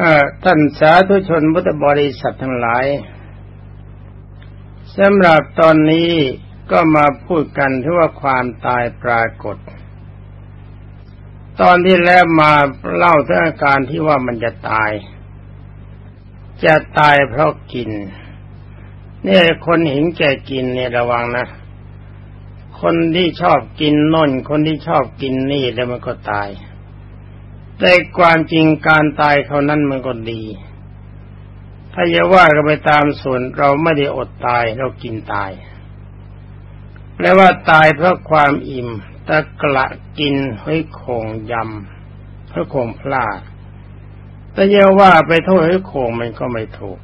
อท่านสาธุชนพุทธบริษัททั้งหลายสำหรับตอนนี้ก็มาพูดกันที่ว่าความตายปรากฏ ตอนที่แล้วมาเล่าถึงอาการที่ว่ามันจะตาย จะตายเพราะกินเนี่ยคนเห็นแก่กินเนี่ยระวังนะ คนที่ชอบกินน่น คนที่ชอบกินนี่แล้วมันก็ตาย แต่ความจริงการตายเขานั้นมันก็ดี ถ้าจะว่ากันไปตามส่วนเราไม่ได้อดตายเรากินตาย แปลว่าตายเพราะความอิ่มตะกละกินห้อยโขงยำห้อยโขงพลาดแต่เยาว่าไปโทษห้อยโขงมันก็ไม่ถูก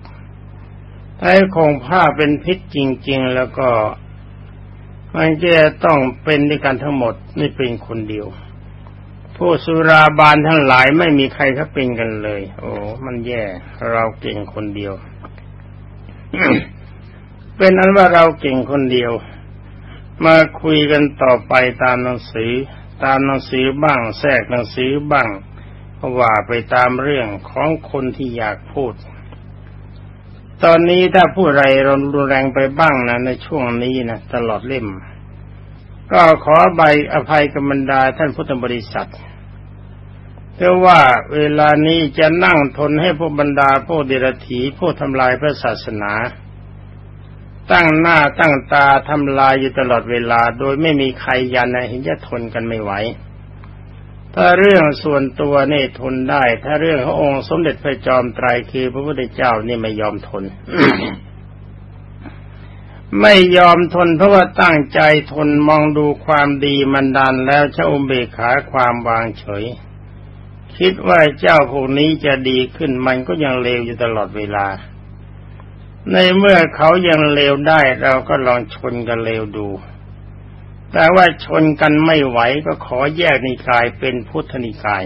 ถ้าห้อยโขงผ้าเป็นพิษจริง ๆ แล้วก็มันจะต้องเป็นด้วยกันทั้งหมดไม่เป็นคนเดียว ผู้สุราบานทั้งหลายไม่มีใครเขาเป็นกันเลย โอ้มันแย่ เราเก่งคนเดียว เป็นอันว่าเราเก่งคนเดียว มาคุยกันต่อไปตามหนังสือ ตามหนังสือบ้าง แทรกหนังสือบ้างว่าไปตามเรื่องของคนที่อยากพูด ตอนนี้ถ้าผู้ไรรุนแรงไปบ้างนะในช่วงนี้นะตลอดเล่ม ก็ขอใบอภัยกรรมดาท่านพุทธบริษัทเพราะว่าเวลานี้จะนั่งทนให้พวกบรรดาพวกเดรัจฉีผู้ทำลายพระศาสนา ตั้งหน้าตั้งตาทำลายอยู่ตลอดเวลา โดยไม่มีใครยันนะเห็นจะทนกันไม่ไหวถ้าเรื่องส่วนตัวนี่ทนได้ ถ้าเรื่องขององค์สมเด็จพระจอมไตรคือพระพุทธเจ้านี่ไม่ยอมทน ไม่ยอมทนเพราะว่าตั้งใจทนมองดูความดีมันดันแล้วชะอุเบกขาความวางเฉย คิดว่าเจ้าพวกนี้จะดีขึ้นมันก็ยังเลวอยู่ตลอดเวลา ในเมื่อเขายังเลวได้เราก็ลองชนกันเลวดู แต่ว่าชนกันไม่ไหวก็ขอแยกนิกายเป็นพุทธนิกาย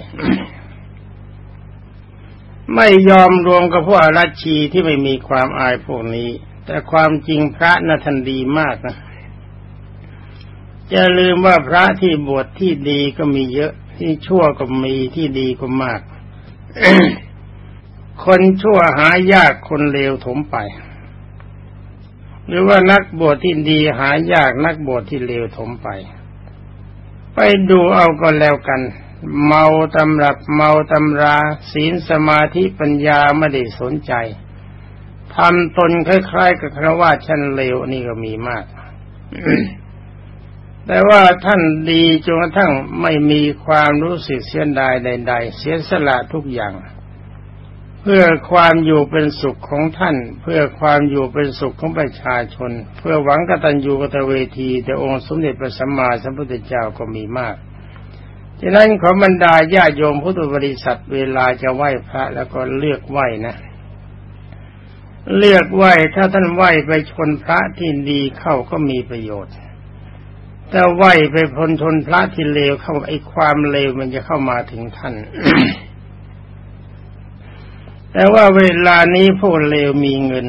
ไม่ยอมรวมกับพวกอรัชชีที่ไม่มีความอายพวกนี้ แต่ความจริงพระนะทันดีมากนะจะลืมว่าพระที่บวชที่ดีก็มีเยอะ ที่ชั่วก็มีที่ดีก็มาก คนชั่วหายากคนเลวถมไป หรือว่านักบวชที่ดีหายากนักบวชที่เลวถมไป ไปดูเอาก็แล้วกัน เมาตำรับเมาตำรา ศีลสมาธิปัญญาไม่ได้สนใจ ทำตนคล้ายๆกับครว่าฉันเลวนี่ก็มีมาก แต่ว่าท่านดีจนกระทั่งไม่มีความรู้สึกเสียดายใด ๆ เสียสละทุกอย่าง เพื่อความอยู่เป็นสุขของท่าน เพื่อความอยู่เป็นสุขของประชาชน เพื่อหวังกตัญญูกตเวทีแต่องค์สมเด็จพระสัมมาสัมพุทธเจ้าก็มีมากฉะนั้นขอบรรดาญาโยมพุทธบริษัทเวลาจะไหว้พระแล้วก็เลือกไหว้นะ เลือกไหวถ้าท่านไหวไปชนพระที่ดีเข้าก็มีประโยชน์ แต่ไหวไปพลชนพระที่เลวเข้าไอ้ความเลวมันจะเข้ามาถึงท่าน แต่ว่าเวลานี้ผู้เลวมีเงิน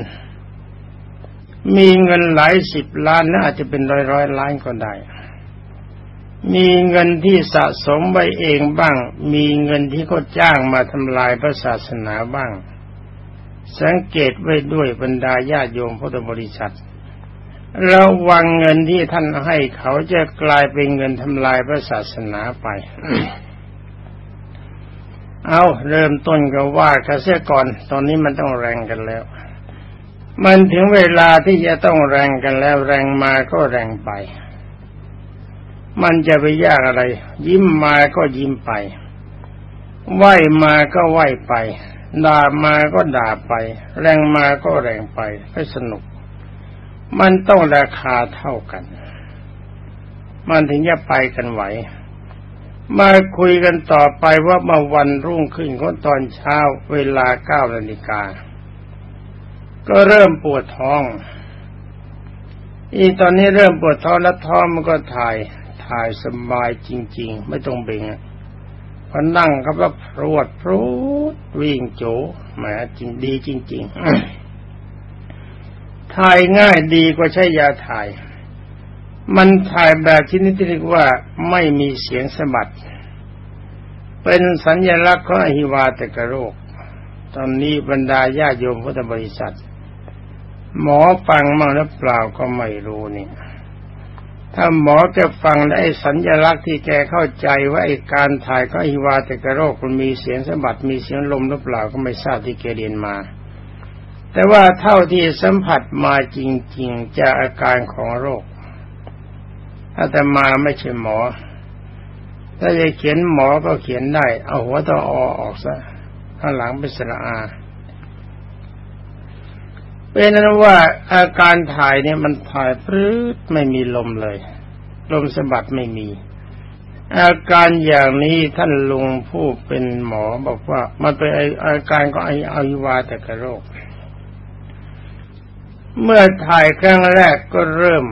มีเงินหลายสิบล้านน่าจะเป็นร้อยร้อยล้านก็ได้มีเงินที่สะสมไว้เองบ้าง มีเงินที่เขาจ้างมาทำลายพระศาสนาบ้าง สังเกตไว้ด้วยบรรดาญาโยมพุทธบริษัทระวังเงินที่ท่านให้เขาจะกลายเป็นเงินทำลายพระศาสนาไป เอาเริ่มต้นก็ว่ากันเสียก่อน ตอนนี้มันต้องแรงกันแล้ว มันถึงเวลาที่จะต้องแรงกันแล้ว แรงมาก็แรงไป มันจะไปยากอะไร ยิ้มมาก็ยิ้มไป ไหวมาก็ไหวไป ด่ามาก็ด่าไป แรงมาก็แรงไปให้สนุก มันต้องราคาเท่ากัน มันถึงจะไปกันไหว มาคุยกันต่อไปว่ามาวันรุ่งขึ้นของตอนเช้าเวลาเก้านาฬิกา ก็เริ่มปวดท้อง อีตอนนี้เริ่มปวดท้องแล้วท้องมันก็ถ่าย ถ่ายสบายจริง ๆ ไม่ต้องเบ่ง พอนั่งครับแล้วพรวดพรูดวิ่งโจแหมจริงดีจริง ๆ ถ่ายง่ายดีกว่าใช้ยาถ่าย มันถ่ายแบบชนิดที่เรียกว่าไม่มีเสียงสะบัด เป็นสัญญลักษณ์ของอหิวาตกโรค ตอนนี้บรรดาญาโยมพุทธบริษัท หมอฟังมั่งหรือเปล่าก็ไม่รู้เนี่ย ถ้าหมอจะฟังได้สัญญลักษณ์ที่แกเข้าใจว่าไอ้การถ่ายก็อิวาตกโรคมันมีเสียงสะบัดมีเสียงลมหรือเปล่าก็ไม่ทราบที่แกเรียนมา แต่ว่าเท่าที่สัมผัสมาจริงๆจะอาการของโรคอาตมาไม่ใช่หมอ ถ้าจะเขียนหมอก็เขียนได้ เอาหัวตออออกซะข้างหลังเป็นสระอา เป็นนั้นว่าอาการถ่ายเนี่ยมันถ่ายพรืดไม่มีลมเลย ลมสะบัดไม่มี อาการอย่างนี้ท่านลุงผู้เป็นหมอบอกว่า มันเป็นอาการก็ไออวิวาตกโรค เมื่อถ่ายครั้งแรกก็เริ่ม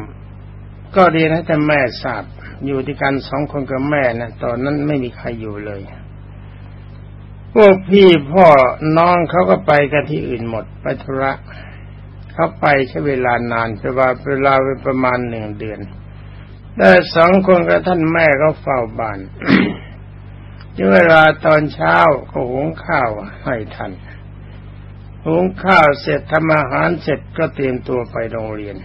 ก็เรียนให้แต่แม่ทราบอยู่ที่กันสองคนกับแม่นะตอนนั้นไม่มีใครอยู่เลยพวกพี่พ่อน้องเขาก็ไปกันที่อื่นหมดไปธุระ เขาไปใช้เวลานานแต่ว่าเวลาไปประมาณหนึ่งเดือนแต่สองคนกับท่านแม่ก็เฝ้าบ้านเวลาตอนเช้าก็หุงข้าวให้ท่านหุงข้าวเสร็จทำอาหารเสร็จก็เตรียมตัวไปโรงเรียน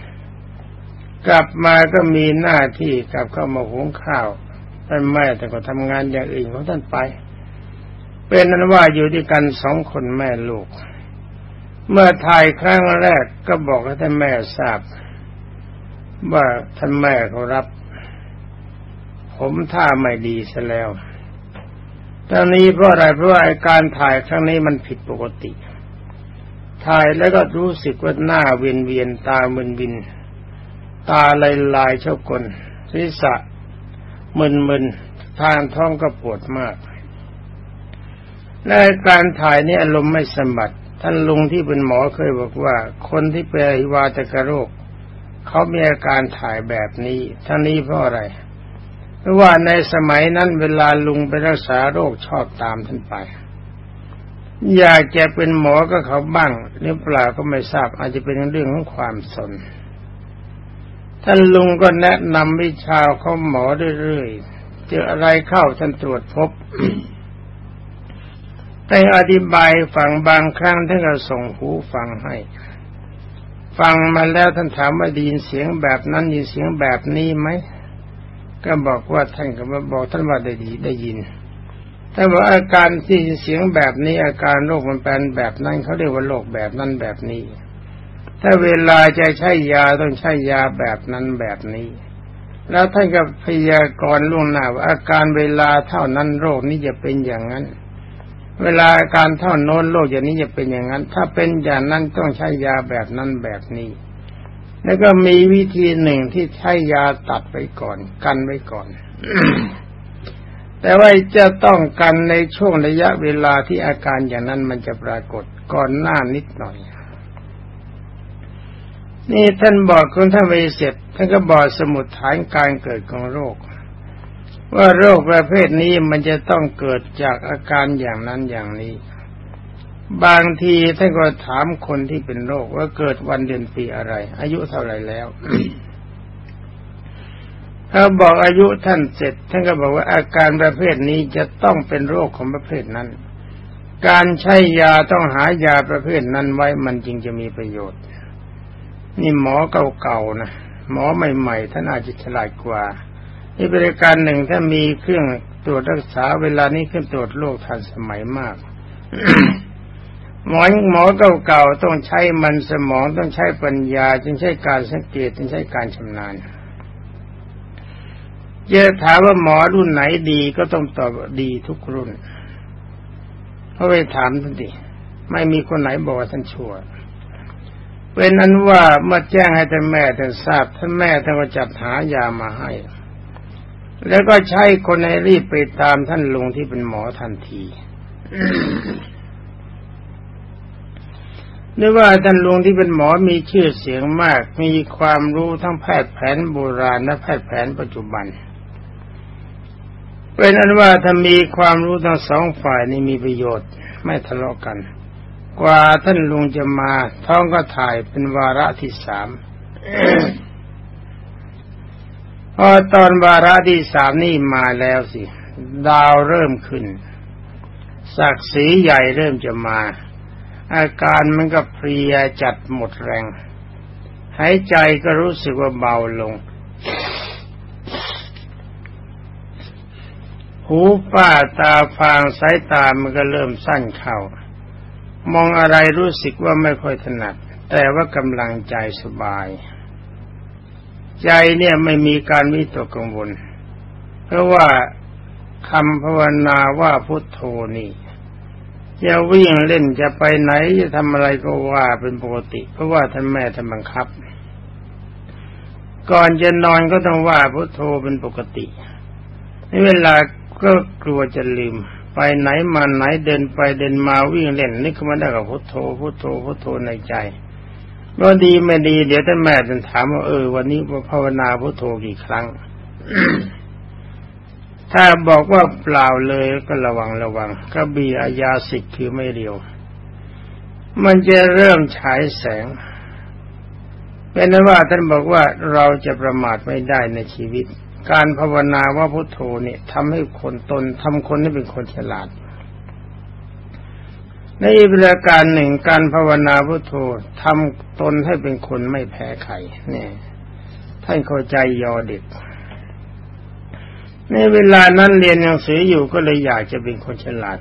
กลับมาก็มีหน้าที่กลับเข้ามาหุงข้าวท่านแม่แต่ก็ทำงานอย่างอื่นของท่านไป เป็นนั้นว่าอยู่ด้วยกันสองคนแม่ลูก เมื่อถ่ายครั้งแรกก็บอกให้ท่านแม่ทราบ ว่าท่านแม่เขารับ ผมท่าไม่ดีซะแล้วตอนนี้เพราะอะไรเพราะว่าการถ่ายครั้งนี้มันผิดปกติ ถ่ายแล้วก็รู้สึกว่าหน้าเวียนเวียนตามึนวิน ตาลายลายเช่ากลศีรษะมึนมึนทางท้องก็ปวดมากในการถ่ายนี้อารมณ์ไม่สมบัติ ท่านลุงที่เป็นหมอเคยบอกว่า คนที่เป็นอิวาตกโรคเขามีอาการถ่ายแบบนี้ท่านี้เพราะอะไร เพราะว่าในสมัยนั้นเวลาลุงไปรักษาโรคชอบตามท่านไป อยากจะเป็นหมอก็เขาบ้างหรือเปล่าก็ไม่ทราบ อาจจะเป็นเรื่องของความสน ท่านลุงก็แนะนำวิชาเขาหมอเรื่อยๆเจออะไรเข้าท่านตรวจพบ แต่อธิบายฟังบางครั้งท่านก็ส่งหูฟังให้ ฟังมาแล้วท่านถามว่าดีนเสียงแบบนั้นยินเสียงแบบนี้ไหมก็บอกว่าท่านก็มาบอกท่านว่าได้ดีได้ยินท่านบอกอาการที่เสียงแบบนี้ อาการโรคมันเป็นแบบนั้นเขาเรียกว่าโรคแบบนั้นแบบนี้ ถ้าเวลาจะใช้ยาต้องใช้ยาแบบนั้นแบบนี้ แล้วท่านก็พยากรณ์ล่วงหน้าว่าอาการเวลาเท่านั้นโรคนี้จะเป็นอย่างนั้น เวลาการเท่าโน้นโรคอย่างนี้จะเป็นอย่างนั้น ถ้าเป็นอย่างนั้นต้องใช้ยาแบบนั้นแบบนี้ แล้วก็มีวิธีหนึ่งที่ใช้ยาตัดไปก่อน กันไว้ก่อน แต่ว่าจะต้องกันในช่วงระยะเวลาที่อาการอย่างนั้นมันจะปรากฏก่อนหน้านิดหน่อย นี่ท่านบอกคุณท่านไปเสร็จท่านก็บอกสมุดฐานการเกิดของโรค ว่าโรคประเภทนี้มันจะต้องเกิดจากอาการอย่างนั้นอย่างนี้ บางทีท่านก็ถามคนที่เป็นโรคว่าเกิดวันเดือนปีอะไร อายุเท่าไหร่แล้วถ้าบอกอายุท่านเสร็จ ท่านก็บอกว่าอาการประเภทนี้จะต้องเป็นโรคของประเภทนั้น การใช้ยาต้องหายาประเภทนั้นไว้มันจึงจะมีประโยชน์ นี่หมอเก่าๆนะหมอใหม่ๆท่านอาจจะฉลาดกว่า นี่บริการหนึ่งถ้ามีเครื่องตรวจรักษาเวลานี้เครื่องตรวจโรคทันสมัยมากหมอหมอเก่าๆต้องใช้มันสมองต้องใช้ปัญญา จึงใช้การสังเกตจึงใช้การชำนาญจะถามว่าหมอรุ่นไหนดีก็ต้องตอบดีทุกรุ่นเพราะไปถามท่านดิไม่มีคนไหนบอกว่าท่านชั่วเป็นนั้นว่าเมื่อแจ้งให้ท่านแม่ท่านทราบท่านแม่ท่านก็จัดหายามาให้ แล้วก็ใช้คนให้รีบไปตามท่านลุงที่เป็นหมอทันทีนึกว่าท่านลุงที่เป็นหมอมีชื่อเสียงมาก มีความรู้ทั้งแพทย์แผนโบราณและแพทย์แผนปัจจุบัน เป็นอันว่าถ้ามีความรู้ทั้งสองฝ่ายนี่มีประโยชน์ ไม่ทะเลาะกัน กว่าท่านลุงจะมา ท้องก็ถ่ายเป็นวาระที่สาม อตอนวาระที่สามนี่มาแล้วสิ ดาวเริ่มขึ้น ศักดิ์ศรีใหญ่เริ่มจะมา อาการมันก็เพลียจัดหมดแรง หายใจก็รู้สึกว่าเบาลง หูป้าตาฟางสายตามันก็เริ่มสั้นเข้ามองอะไรรู้สึกว่าไม่ค่อยถนัด แต่ว่ากำลังใจสบาย ใจเนี่ยไม่มีการวิตกกังวล เพราะว่าคำภาวนาว่าพุทโธนี่จะวิ่งเล่นจะไปไหนจะทำอะไรก็ว่าเป็นปกติ เพราะว่าท่านแม่ท่านบังคับ ก่อนจะนอนก็ต้องว่าพุทโธเป็นปกติในเวลาก็กลัวจะลืม ไปไหนมาไหนเดินไปเดินมาวิ่งเล่นนี่ก็มาได้กับพุทโธพุทโธพุทโธในใจ ก็ดีไม่ดี เดี๋ยวท่านแม่จะถามว่าเออ วันนี้ภาวนาพุทโธกี่ครั้ง ถ้าบอกว่าเปล่าเลยก็ระวังระวังกระบี่อายาสิทธิ์คือไม่เร็วมันจะเริ่มฉายแสงเป็นนั้นว่าท่านบอกว่าเราจะประมาทไม่ได้ในชีวิต การภาวนาว่าพุทโธเนี่ยทำให้คนตนทำคนให้เป็นคนฉลาด ในอีกประการหนึ่งการภาวนาพุทโธทำตนให้เป็นคนไม่แพ้ใครเนี่ยท่านเข้าใจยอเด็ก ในเวลานั้นเรียนหนังสืออยู่ก็เลยอยากจะเป็นคนฉลาด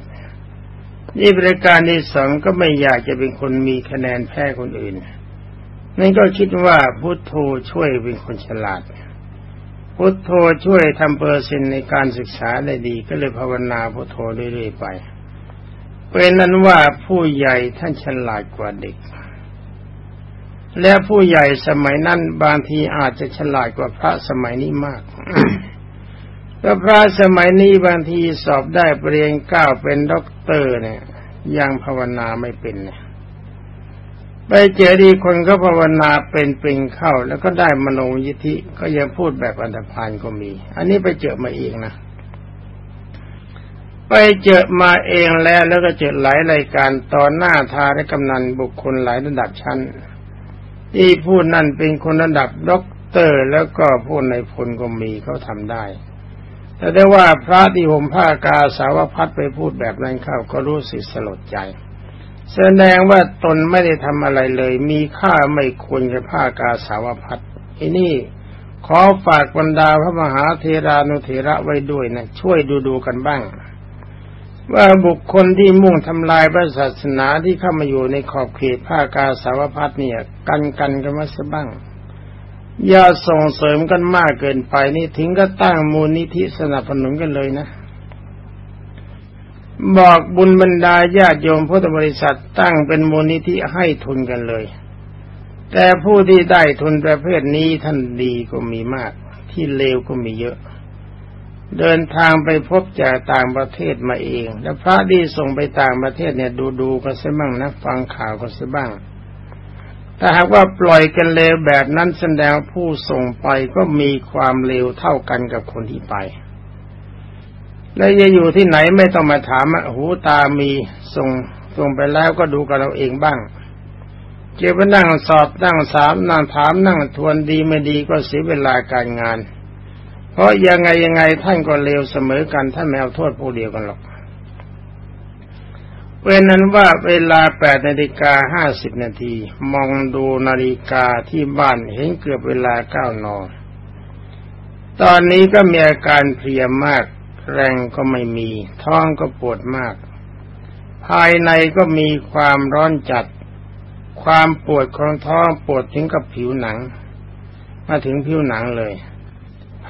นี่บริการที่สองก็ไม่อยากจะเป็นคนมีคะแนนแพ้คนอื่น นั่นก็คิดว่าพุทโธช่วยเป็นคนฉลาด พุทโธช่วยทำเปอร์เซ็นต์ในการศึกษาได้ดี ก็เลยภาวนาพุทโธเรื่อยๆไป เป็นนั้นว่าผู้ใหญ่ท่านฉลาดกว่าเด็ก และผู้ใหญ่สมัยนั้นบางทีอาจจะฉลาดกว่าพระสมัยนี้มากก็พระสมัยนี้บางทีสอบได้ปรริญญาเก้าเป็นด็อกเตอร์เนี่ย ยังภาวนาไม่เป็นเนี่ยไปเจอดีคนก็ภาวนาเป็นเป็นเข้า แล้วก็ได้มโนยิธิก็ยังพูดแบบอันธพาลก็มี อันนี้ไปเจอมาเองนะ ไปเจอมาเองแล้วแล้วก็เจอหลายรายการตอนหน้าทาและกำนันบุคคลหลายระดับชั้น ที่พูดนั่นเป็นคนระดับด็อกเตอร์แล้วก็พูดในพลก็มีเขาทำได้ แต่ได้ว่าพระที่ห่มผ้ากาสาวพัดไปพูดแบบนั้นเข้าก็รู้สึกสลดใจ แสดงว่าตนไม่ได้ทำอะไรเลย มีค่าไม่ควรกับผ้ากาสาวพัดอันนี้ขอฝากบรรดาพระมหาเทรานุเทระไว้ด้วยนะช่วยดูดูกันบ้าง ว่าบุคคลที่มุ่งทำลายพระศาสนาที่เข้ามาอยู่ในขอบเขตผ้ากาสาวพัดเนี่ย กันกันกันมาสับ้าง อย่าส่งเสริมกันมากเกินไปนี่ถึงก็ตั้งมูลนิธิสนับสนุนกันเลยนะ บอกบุญบรรดาญาติโยมพุทธบริษัทตั้งเป็นมูลนิธิให้ทุนกันเลย แต่ผู้ที่ได้ทุนประเภทนี้ท่านดีก็มีมาก ที่เลวก็มีเยอะ เดินทางไปพบจากต่างประเทศมาเอง แล้วพระที่ส่งไปต่างประเทศเนี่ยดูดูกันซะบ้างนะฟังข่าวกันซะบ้าง ถ้าหากว่าปล่อยกันเลวแบบนั้นแสดงผู้ส่งไปก็มีความเลวเท่ากันกับคนที่ไป และจะอยู่ที่ไหนไม่ต้องมาถามหูตามีส่งส่งไปแล้วก็ดูกับเราเองบ้างเกี่ยวกับนั่งสอบนั่งสามนั่งถามนั่งทวนดีไม่ดีก็เสียเวลาการงาน เพราะยังไงยังไงท่านก็เลวเสมอกันท่านไม่เอาโทษผู้เดียวกันหรอกเว้นนั้นว่าเวลาแปดนาฬิกาห้าสิบนาทีมองดูนาฬิกาที่บ้านเห็นเกือบเวลาเก้านอนตอนนี้ก็มีอาการเพลียมาก แรงก็ไม่มี ท้องก็ปวดมาก ภายในก็มีความร้อนจัด ความปวดของท้องปวดถึงกับผิวหนัง มาถึงผิวหนังเลย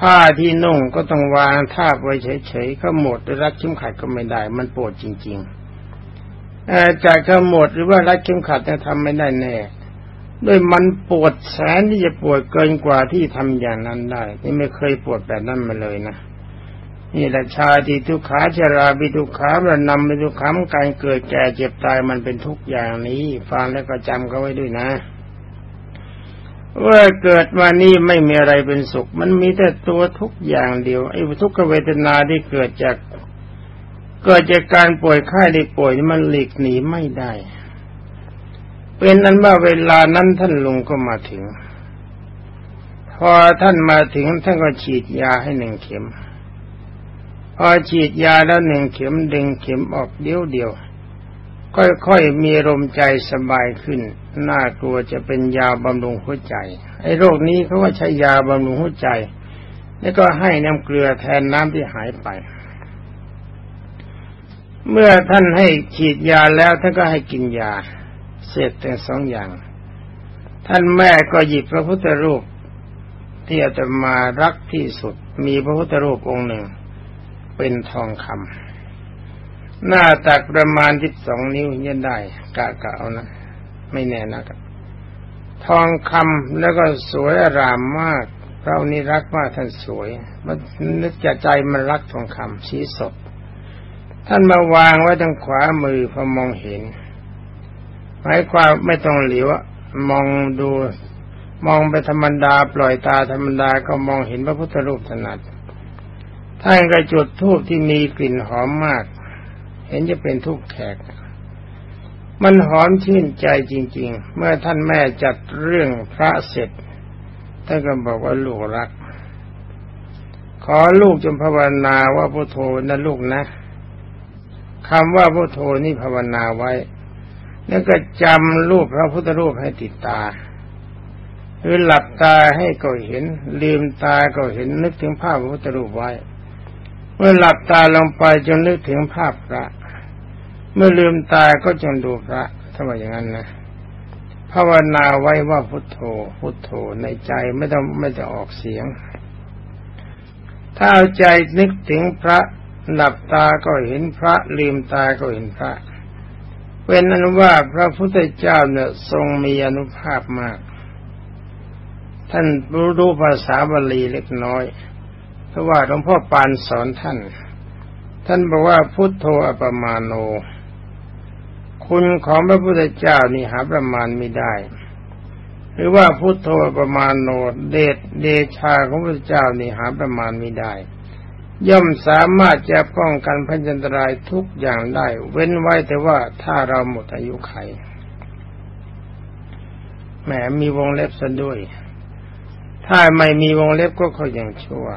ผ้าที่นุ่งก็ต้องวางทาบไว้เฉยๆก็หมดรัดชิมขัดก็ไม่ได้ มันปวดจริงๆจากขมวดหรือว่ารัดเข็มขัดเนี่ยทำไม่ได้แน่ด้วยมันปวดแสนที่จะปวดเกินกว่าที่ทำอย่างนั้นได้ นี่ไม่เคยปวดแบบนั้นมาเลยนะนี่แหละชาติทุกขาชราบิทุกขาระนำไปทุกขามการเกิดแก่เจ็บตายมันเป็นทุกอย่างนี้ ฟังแล้วก็จำเขาไว้ด้วยนะ ว่าเกิดมานี่ไม่มีอะไรเป็นสุข มันมีแต่ตัวทุกอย่างเดียวไอ้ทุกขเวทนาที่เกิดจาก เกิดจากการป่วยไข้ได้ป่วยมันหลีกหนีไม่ได้ เป็นนั้นว่าเวลานั้นท่านลุงก็มาถึง พอท่านมาถึงท่านก็ฉีดยาให้หนึ่งเข็ม พอฉีดยาแล้วหนึ่งเข็มดึงเข็มออกเดียวเดียว ค่อยๆมีลมใจสบายขึ้น น่ากลัวจะเป็นยาบำรุงหัวใจ ไอ้โรคนี้เขาก็ใช้ยาบำรุงหัวใจ แล้วก็ให้น้ำเกลือแทนน้ำที่หายไป เมื่อท่านให้ฉีดยาแล้วท่านก็ให้กินยา เสร็จทั้งสองอย่าง ท่านแม่ก็หยิบพระพุทธรูป ที่อาตมารักที่สุด มีพระพุทธรูปองค์หนึ่ง เป็นทองคำ หน้าตักประมาณที่สองนิ้วยันได้กะกะเอานะ ไม่แน่นะครับ ทองคำแล้วก็สวยอรามมาก เรานี่รักมากท่านสวย มันนึกจะใจมันรักทองคำชี้สด ท่านมาวางไว้ทางขวามือพอมองเห็นหมายความไม่ต้องเหลียวมองดูมองไปธรรมดา ปล่อยตาธรรมดาก็มองเห็นพระพุทธรูปถนัดท่านก็จุดทูบที่มีกลิ่นหอมมาก เห็นจะเป็นทูบแขก มันหอมชื่นใจจริง ๆ เมื่อท่านแม่จัดเรื่องพระเสร็จท่านก็บอกว่าลูกรัก ขอลูกจงภาวนาว่าพุทโธนะลูกนะคำว่าพุทโธนี่ภาวนาไว้ แล้วก็จำรูปพระพุทธรูปให้ติดตาคือหลับตาให้ก็เห็น ลืมตาก็เห็นนึกถึงภาพพระพุทธรูปไว้ เมื่อหลับตาลงไปจนนึกถึงภาพพระ เมื่อลืมตาก็จงดูพระถ้าว่าอย่างนั้นนะภาวนาไว้ว่าพุทโธ พุทโธในใจไม่ต้องไม่ต้องออกเสียง ถ้าเอาใจนึกถึงพระหลับตาก็เห็นพระ ลืมตาก็เห็นพระเป็นอนุว่าพระพุทธเจ้าเนี่ยทรงมีอนุภาพมาก ท่านรู้รู้ภาษาบาลีเล็กน้อย เพราะว่าหลวงพ่อปานสอนท่าน ท่านบอกว่าพุทโธอปมาโน คุณของพระพุทธเจ้านี่หาประมาณไม่ได้ หรือว่าพุทโธประมาณโนเดชเดชาของพระพุทธเจ้านี่หาประมาณไม่ได้ ย่อมสามารถจะป้องกันพันจันตรายทุกอย่างได้ เว้นไว้แต่ว่าถ้าเราหมดอายุไขแหมมีวงเล็บซะด้วย ถ้าไม่มีวงเล็บก็เขายังชั่ว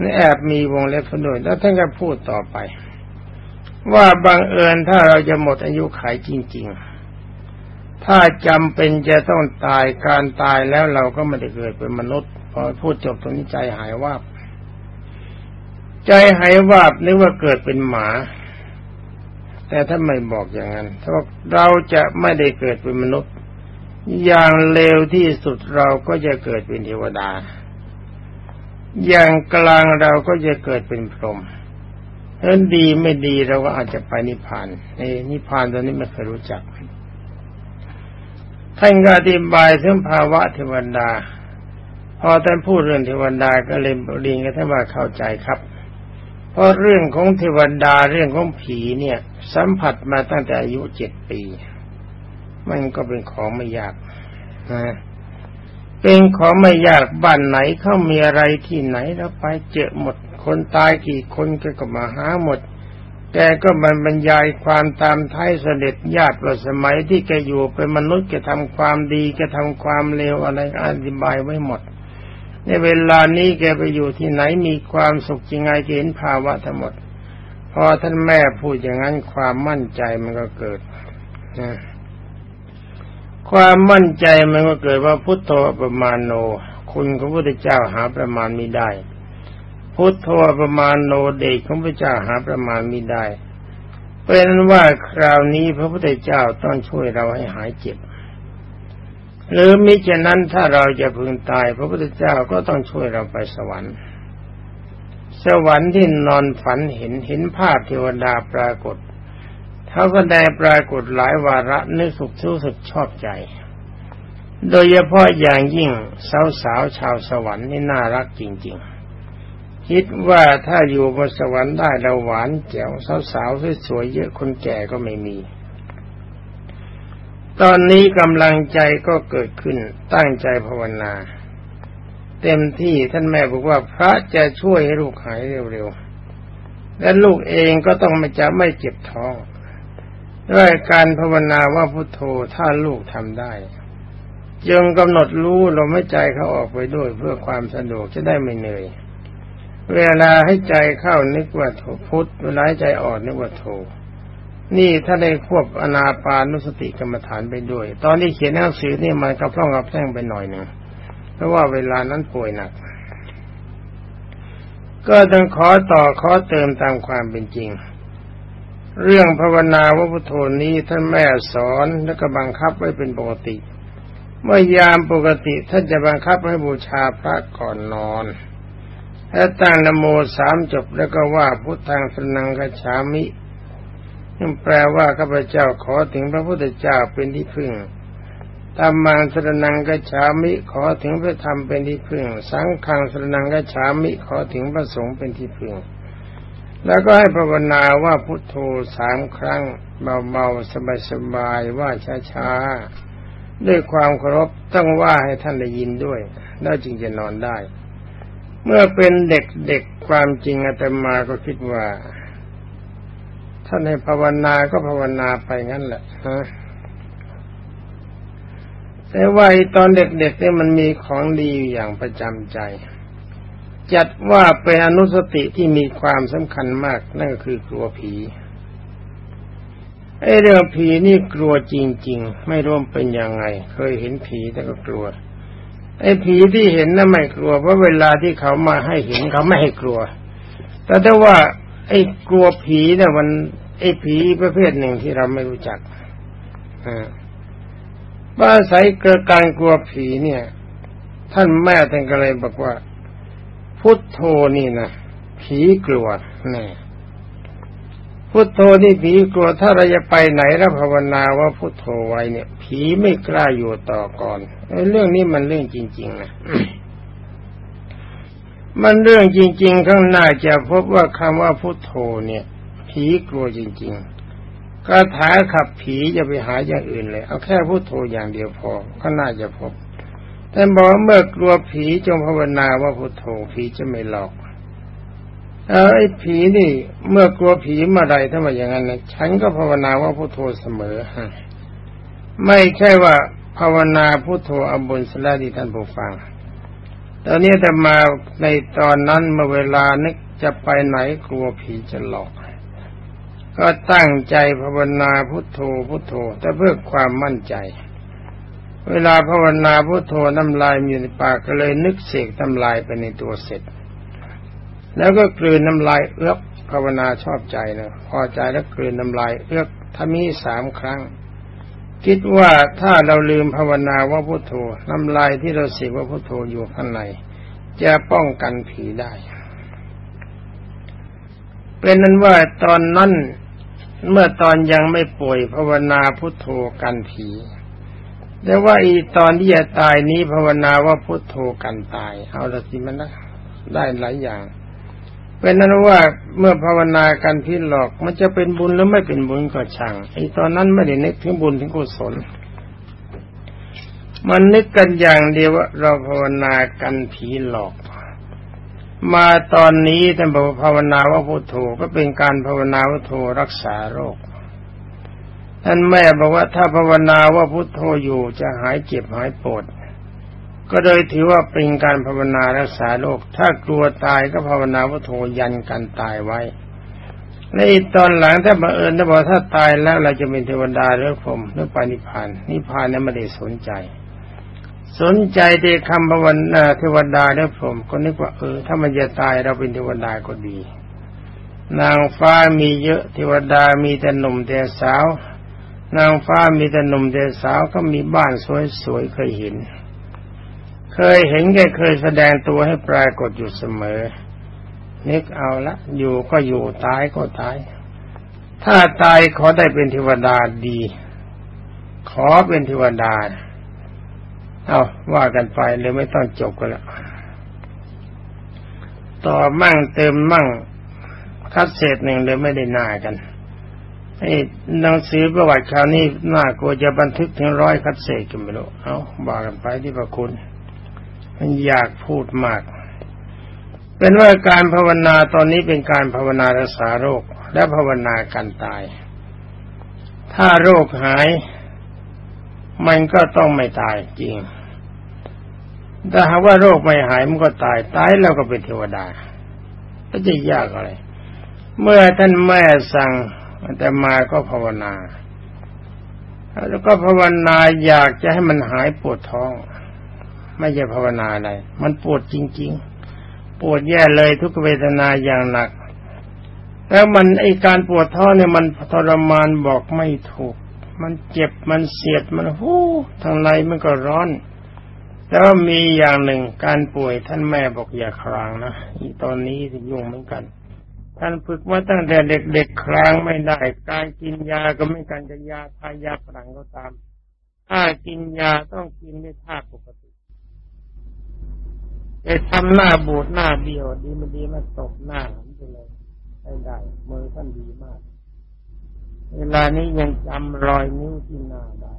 นี่แอบมีวงเล็บด้วยแล้วท่านก็พูดต่อไป ว่าบางเอิญถ้าเราจะหมดอายุขัยจริง ๆ ถ้าจำเป็นจะต้องตายการตายแล้วเราก็ไม่ได้เกิดเป็นมนุษย์พอพูดจบตรงนี้ใจหายว่าใจหายวาบนึกว่าเกิดเป็นหมา แต่ถ้าไม่บอกอย่างนั้นถ้าเราจะไม่ได้เกิดเป็นมนุษย์ อย่างเลวที่สุดเราก็จะเกิดเป็นเทวดา อย่างกลางเราก็จะเกิดเป็นพรหม ถ้าดีไม่ดีเราก็อาจจะไปนิพพานเอ้นิพพานตอนนี้ไม่เคยรู้จัก ท่านก็อธิบายถึงภาวะเทวดา พอท่านพูดเรื่องเทวดาก็เลยเรียนกันท่านว่าเข้าใจครับ เพราะเรื่องของเทวดาเรื่องของผีเนี่ย สัมผัสมาตั้งแต่อายุเจ็ดปี มันก็เป็นของไม่ยากนะเป็นของไม่ยากบ้านไหนเขามีอะไรที่ไหนแล้วไปเจอหมด คนตายกี่คนแกก็มาหาหมด แกก็มันบรรยายความตามท้ายเสด็จญาติว่าสมัยที่แกอยู่เป็นมนุษย์แกทำความดีแกทำความเลวอะไรอธิบายไว้หมด ในเวลานี้แกไปอยู่ที่ไหนมีความสุขจริงไงเห็นภาวะทั้งหมด พอท่านแม่พูดอย่างนั้นความมั่นใจมันก็เกิดนะความมั่นใจมันก็เกิดว่าพุทโธประมาณโน คุณของพระพุทธเจ้าหาประมาณไม่ได้ พุทโธประมาณโนเดชของพระเจ้าหาประมาณไม่ได้ เป็นว่าคราวนี้พระพุทธเจ้าต้องช่วยเราให้หายเจ็บ หรือมิฉะนั้นถ้าเราจะพึงตาย พระพุทธเจ้าก็ต้องช่วยเราไปสวรรค์ สวรรค์ที่นอนฝันเห็นเห็นภาพเทวดาปรากฏเขาก็ได้ปรากฏหลายวาระนึกสุขรู้สึกชอบใจ โดยเฉพาะอย่างยิ่งสาวสาวชาวสวรรค์นี่น่ารักจริง ๆ คิดว่าถ้าอยู่บนสวรรค์ได้เราหวานแจ๋วสาวสาวสวยๆเยอะคนแก่ก็ไม่มี ตอนนี้กำลังใจก็เกิดขึ้นตั้งใจภาวนา เต็มที่ท่านแม่บอกว่าพระจะช่วยให้ลูกหายเร็วๆ และลูกเองก็ต้องไม่จะไม่เจ็บท้องด้วยการภาวนาว่าพุโทโธถ้าลูกทำได้จึงกำหนดรู้ลมหายใจเขาออกไปด้วยเพื่อความสะดวกจะได้ไม่เหนื่อย เวลาให้ใจเข้านึกว่าโทพุทเวลาให้ใจออกนึกว่าโท นี่ถ้าได้ควบอนาปานุสติกรรมฐานไปด้วย ตอนนี้เขียนหนังสือนี่มันกระพร่องกระแพร่งไปหน่อยหนึ่งเพราะว่าเวลานั้นป่วยหนัก ก็ต้องขอต่อขอเติมตามความเป็นจริง เรื่องภาวนาวัพุทโธนี้ท่านแม่สอนแล้วก็บังคับไว้เป็นปกติ เมื่อยามปกติท่านจะบังคับให้บูชาพระก่อนนอน และตั้งนโมสามจบแล้วก็ว่าพุทธังสนังกฉามินั่นแปลว่าข้าพเจ้าขอถึงพระพุทธเจ้าเป็นที่พึ่งตามมังสรนังกฉามิขอถึงพระธรรมเป็นที่พึ่ง สังฆังสรนังกฉามิขอถึงพระสงฆ์เป็นที่พึ่ง แล้วก็ให้ภาวนาว่าพุทโธสามครั้ง เบาๆสบายๆว่าช้าๆด้วยความเคารพต้องว่าให้ท่านได้ยินด้วย แล้วจึงจะนอนได้ เมื่อเป็นเด็กๆความจริงอาตมาก็คิดว่าท่านให้ภาวนาก็ภาวนาไปงั้นแหละฮะแต่ว่าตอนเด็กๆเนี่ยมันมีของดีอย่างประจำใจ จัดว่าเป็นอนุสติที่มีความสำคัญมากนั่นก็คือกลัวผีไอ้เรื่องผีนี่กลัวจริง ๆ ไม่ร่วมเป็นยังไง เคยเห็นผีแต่ก็กลัว ไอ้ผีที่เห็นน่ะไม่กลัวเพราะเวลาที่เขามาให้เห็นเขาไม่ให้กลัว แต่ถ้าว่า ไอ้กลัวผีเนี่ยมัน ไอ้ผีประเภทหนึ่งที่เราไม่รู้จักอบ้าใสเกิดการกลัวผีเนี่ย ท่านแม่ท่านก็เลยบอกว่า พุทโธนี่นะผีกลัวแน่พุทโธนี่ผีกลัวถ้าเราจะไปไหนแล้วภาวนาว่าพุทโธไว้เนี่ย ผีไม่กล้าอยู่ต่อก่อน เรื่องนี้มันเรื่องจริง ๆ นะมันเรื่องจริง ๆ ข้างหน้าจะพบว่าคำว่าพุทโธเนี่ย ผีกลัวจริงๆคาถาขับผีจะไปหาอย่างอื่นเลย เอาแค่พุทโธอย่างเดียวพอก็น่าจะพบ แต่บอกเมื่อกลัวผีจงภาวนาว่าพุทโธผีจะไม่หลอกเออไอ้ผีนี่ เมื่อกลัวผีเมื่อไรถ้าว่าอย่างนั้นนะฉันก็ภาวนาว่าพุทโธเสมอฮะไม่ใช่ว่า ภาวนาพุทโธอบุญสลาดีท่านผู้ฟัง ตอนนี้แต่มาในตอนนั้นเมื่อเวลานึกจะไปไหนกลัวผีจะหลอก ก็ตั้งใจภาวนาพุทโธพุทโธ แต่เพื่อความมั่นใจ เวลาภาวนาพุทโธน้ำลายมีในปากก็เลยนึกเสกน้ำลายไปในตัวเสร็จ แล้วก็กลืนน้ำลายเอื้อภาวนาชอบใจนะพอใจแล้วกลืนน้ำลายเอื้อถ้ามีสามครั้ง คิดว่าถ้าเราลืมภาวนาว่าพุทโธน้ำลายที่เราเสกว่าพุทโธอยู่ข้างในจะป้องกันผีได้ เป็นนั้นว่าตอนนั้นเมื่อตอนยังไม่ป่วยภาวนาพุทโธกันผี แต่ว่าอีตอนที่จะตายนี้ภาวนาว่าพุทโธกันตาย เอาละสิมันนะได้หลายอย่าง เป็นนั้นว่าเมื่อภาวนากันพิหลอก มันจะเป็นบุญหรือไม่เป็นบุญก็ช่างไอ้ตอนนั้นไม่ได้นึกถึงบุญถึงกุศล มันนึกกันอย่างเดียวว่าเราภาวนากันผีหลอก มาตอนนี้ท่านบอกภาวนาว่าพุทโธก็เป็นการภาวนาพุทโธรักษาโรคท่านแม่บอกว่าถ้าภาวนาว่าพุทโธอยู่จะหายเจ็บหายปวด ก็โดยถือว่าเป็นการภาวนารักษาโรคถ้ากลัวตายก็ภาวนาพุทโธยันกันตายไว้ในตอนหลังถ้าบังเอิญถ้าบอกถ้าตายแล้วเราจะเป็นเทวดาหรือพรหมหรือปานิพานนิพานนั้นไม่ได้สนใจ สนใจในคำภาวนาเทวดาได้ผมก็นึกว่าเออ ถ้ามันจะตายเราเป็นเทวดาก็ดี นางฟ้ามีเยอะเทวดามีแต่หนุ่มแต่สาว นางฟ้ามีแต่หนุ่มแต่สาวก็มีบ้านสวยๆเคยเห็น เคยเห็นแกเคยแสดงตัวให้ปรากฏอยู่เสมอ นึกเอาละ อยู่ก็อยู่ตายก็ตาย ถ้าตายขอได้เป็นเทวดาดี ขอเป็นเทวดา เอาว่ากันไปเลยไม่ต้องจบกันแล้วต่อมั่งเติมมั่งคัดเศษหนึ่งเลยไม่ได้หน้ากันไอ้หนังสือประวัติคราวนี้น้ากลัวจะบันทึกถึงร้อยคัดเศษกันไม่รู้เอาว่ากันไปที่พระคุณ อยากพูดมาก เป็นว่าการภาวนาตอนนี้เป็นการภาวนารักษาโรคและภาวนาการตาย ถ้าโรคหาย มันก็ต้องไม่ตายจริงถ้าหากว่าโรคไม่หายมันก็ตายตายแล้วก็เป็นเทวดา ก็จะยากอะไร เมื่อท่านแม่สั่งแต่มาก็ภาวนาแล้วก็ภาวนาอยากจะให้มันหายปวดท้อง ไม่ใช่ภาวนาอะไร มันปวดจริง ๆ ปวดแย่เลยทุกเวทนาอย่างหนัก แล้วมันไอการปวดท้อเนี่ยมันทรมานบอกไม่ถูก มันเจ็บมันเสียดมันหู้ทางในมันก็ร้อนแต่ว่ามีอย่างหนึ่งการป่วยท่านแม่บอกอย่าคลางนะตอนนี้ยุ่งเหมือนกันท่านฝึกมาตั้งแต่เด็กๆคลางไม่ได้ การกินยาก็ไม่การจะยาทายาฝรั่งก็ตาม ถ้ากินยาต้องกินด้วยท่าปก ติแต่ทำหน้าบูดหน้าเบี้ยว ดีมันดีมาตกหน้าหันไปเลยไม่ได้มือท่านดีมาก เวลานี้ยังจำรอยนิ้วที่หน้าได้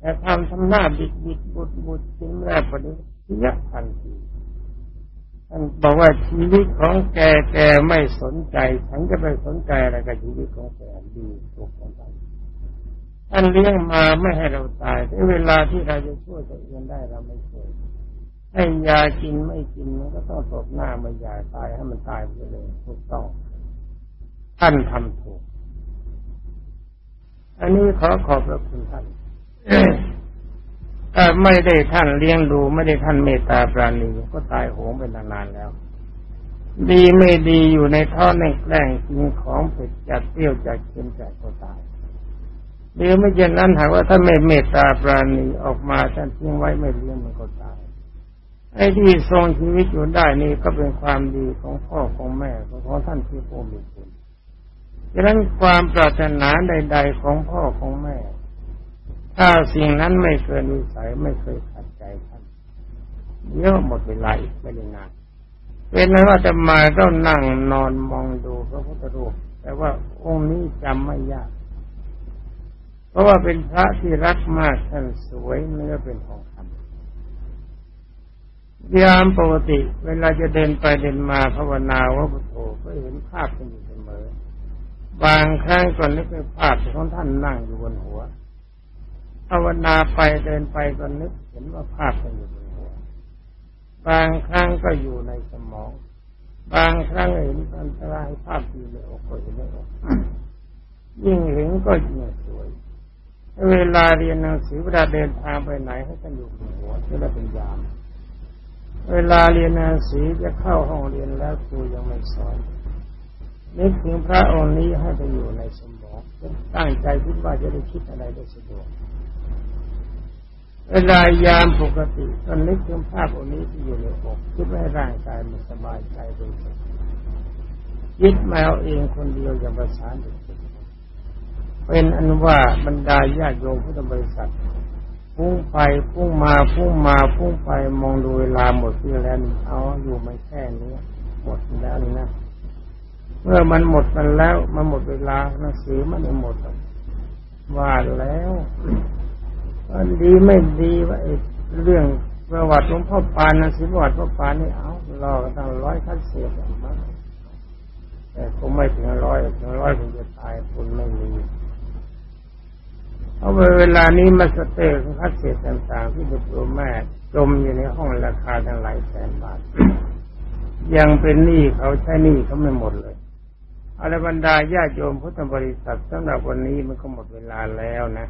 แต่ทำทำหน้าบิดบิดบุดบุดจิ้มแรกพอดียักทันทีท่านบอกว่าชีวิตของแกแกไม่สนใจ ฉันจะไปสนใจอะไรกับชีวิตของแกดีถูกของท่านท่านเลี้ยงมาไม่ให้เราตายแต่เวลาที่เราจะช่วยตัวเองได้เราไม่ช่วย ให้ยากินไม่กินมันก็ต้องตกหน้ามันยาตายให้มันตายไปเลยถูกต้อง ท่านทำถูก อันนี้ขอขอบพระคุณท่านถ้าไม่ได้ท่านเลี้ยงดูไม่ได้ท่านเมตตาปราณีก็ตายโหงไปนานแล้ว ดีไม่ดีอยู่ในท่อในแกล้งกินของเผ็ดจัดเปรี้ยวจัดเค็มจัดก็ตายหรือไม่เช่นนั้นหากว่าท่านไม่เมตตาปราณีออกมาท่านทิ้งไว้ไม่เลี้ยงมันก็ตาย ไอ้ที่ทรงชีวิตอยู่ได้นี่ก็เป็นความดีของพ่อของแม่ของท่านที่ผู้มีคุณดังนั้นความปรารถนาใด ๆ ของพ่อของแม่ ถ้าสิ่งนั้นไม่เกินวิสัยไม่เคยขัดใจท่านเยอะหมดเวลาอีกไม่ได้นานเป็นนั้นว่าจะมาก็นั่งนอนมองดูพระพุทธรูปแต่ว่าองค์นี้จำไม่ยาก เพราะว่าเป็นพระที่รักมากท่านสวยเนื้อเป็นทองคำ ยามปกติ เวลาจะเดินไปเดินมาภาวนาว่าพุทโธก็เห็นภาพเป็นอยู่เสมอ บางครั้งก่อนนึกเป็นภาพของท่านนั่งอยู่บนหัวภาวนาไปเดินไปก็นึกเห็นว่าภาพมันอยู่บนหัว บางครั้งก็อยู่ในสมอง บางครั้งเห็นอันตรายภาพอยู่ในอกก็อยู่ในอกยิ่งเห็นก็ยิ่งสวย เวลาเรียนหนังสือเวลาเดินทางไปไหนให้ท่านอยู่บนหัวจะได้เป็นยาม เวลาเรียนนังสือจะเข้าห้องเรียนแล้วครูยังไม่สอนนึกถึงพระองค์นี้ให้ไปอยู่ในสมองตั้งใจคิดว่าจะได้คิดอะไรได้สะดวกเวลายามปกติตอนนึกถึงภาพอันนี้ที่อยู่ในอกคิดว่าร่างกายมันสบายใจดียึดมาเอาเองคนเดียวอย่างประสานเด็กเป็นอันว่าบรรดาญาโยมพุทธบริษัท พุ่งไปพุ่งมาพุ่งมาพุ่งไปมองดูเวลาหมดที่แล้วเอาอยู่ไม่แค่นี้หมดแล้วนี่นะเมื่อมันหมดมันแล้ว มันหมดเวลาหนังสือมันหมดว่าแล้วมันดีไม่ดีว่าเรื่องประวัติหลวงพ่อปานนะสิประวัติพ่อปานนี่เอารอกันตั้งร้อยขั้นเสียมั้งแต่คงไม่ถึงร้อยถึงร้อยถึงจะตายคุณไม่มี เพราะเวลานี้มาสเตอร์ของคัดเศษต่าง ๆ ที่เป็นตัวแม่จมอยู่ในห้องราคาทั้งหลายแสนบาท ยังเป็นหนี้เขาใช้หนี้เขาไม่หมดเลยอรบรรดาญาโยมพุทธบริษัทสำหรับวันนี้มันก็หมดเวลาแล้วนะ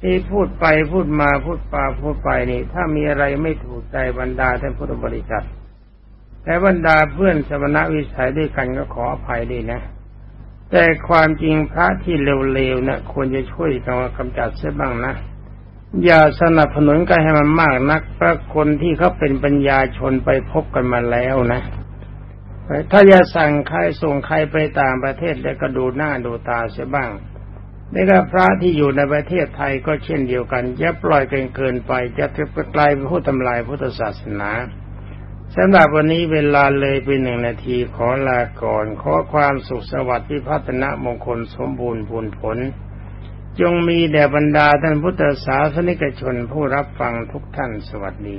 ที่พูดไปพูดมาพูดปาพูดไปนี่ ถ้ามีอะไรไม่ถูกใจบรรดาท่านพุทธบริษัทแต่บรรดาเพื่อนสมณวิสัยด้วยกันก็ขออภัยด้วยนะ แต่ความจริงพระที่เร็วๆนะควรจะช่วยกันกำจัดเสียบ้างนะ อย่าสนับสนุนกันให้มันมากนักเพราะคนที่เขาเป็นปัญญาชนไปพบกันมาแล้วนะถ้าจะสั่งใครส่งใครไปต่างประเทศแล้วก็ดูหน้าดูตาเสียบ้างนี่ก็พระที่อยู่ในประเทศไทยก็เช่นเดียวกันอย่าปล่อยกันเกินไปจะกลายเป็นผู้ทำลายพุทธศาสนา สำหรับวันนี้เวลาเลยไปหนึ่งนาทีขอลาก่อน ขอความสุขสวัสดิ์พิพัฒนามงคลสมบูรณ์ผลผล จงมีแด่บรรดาท่านพุทธศาสนิกชนผู้รับฟังทุกท่านสวัสดี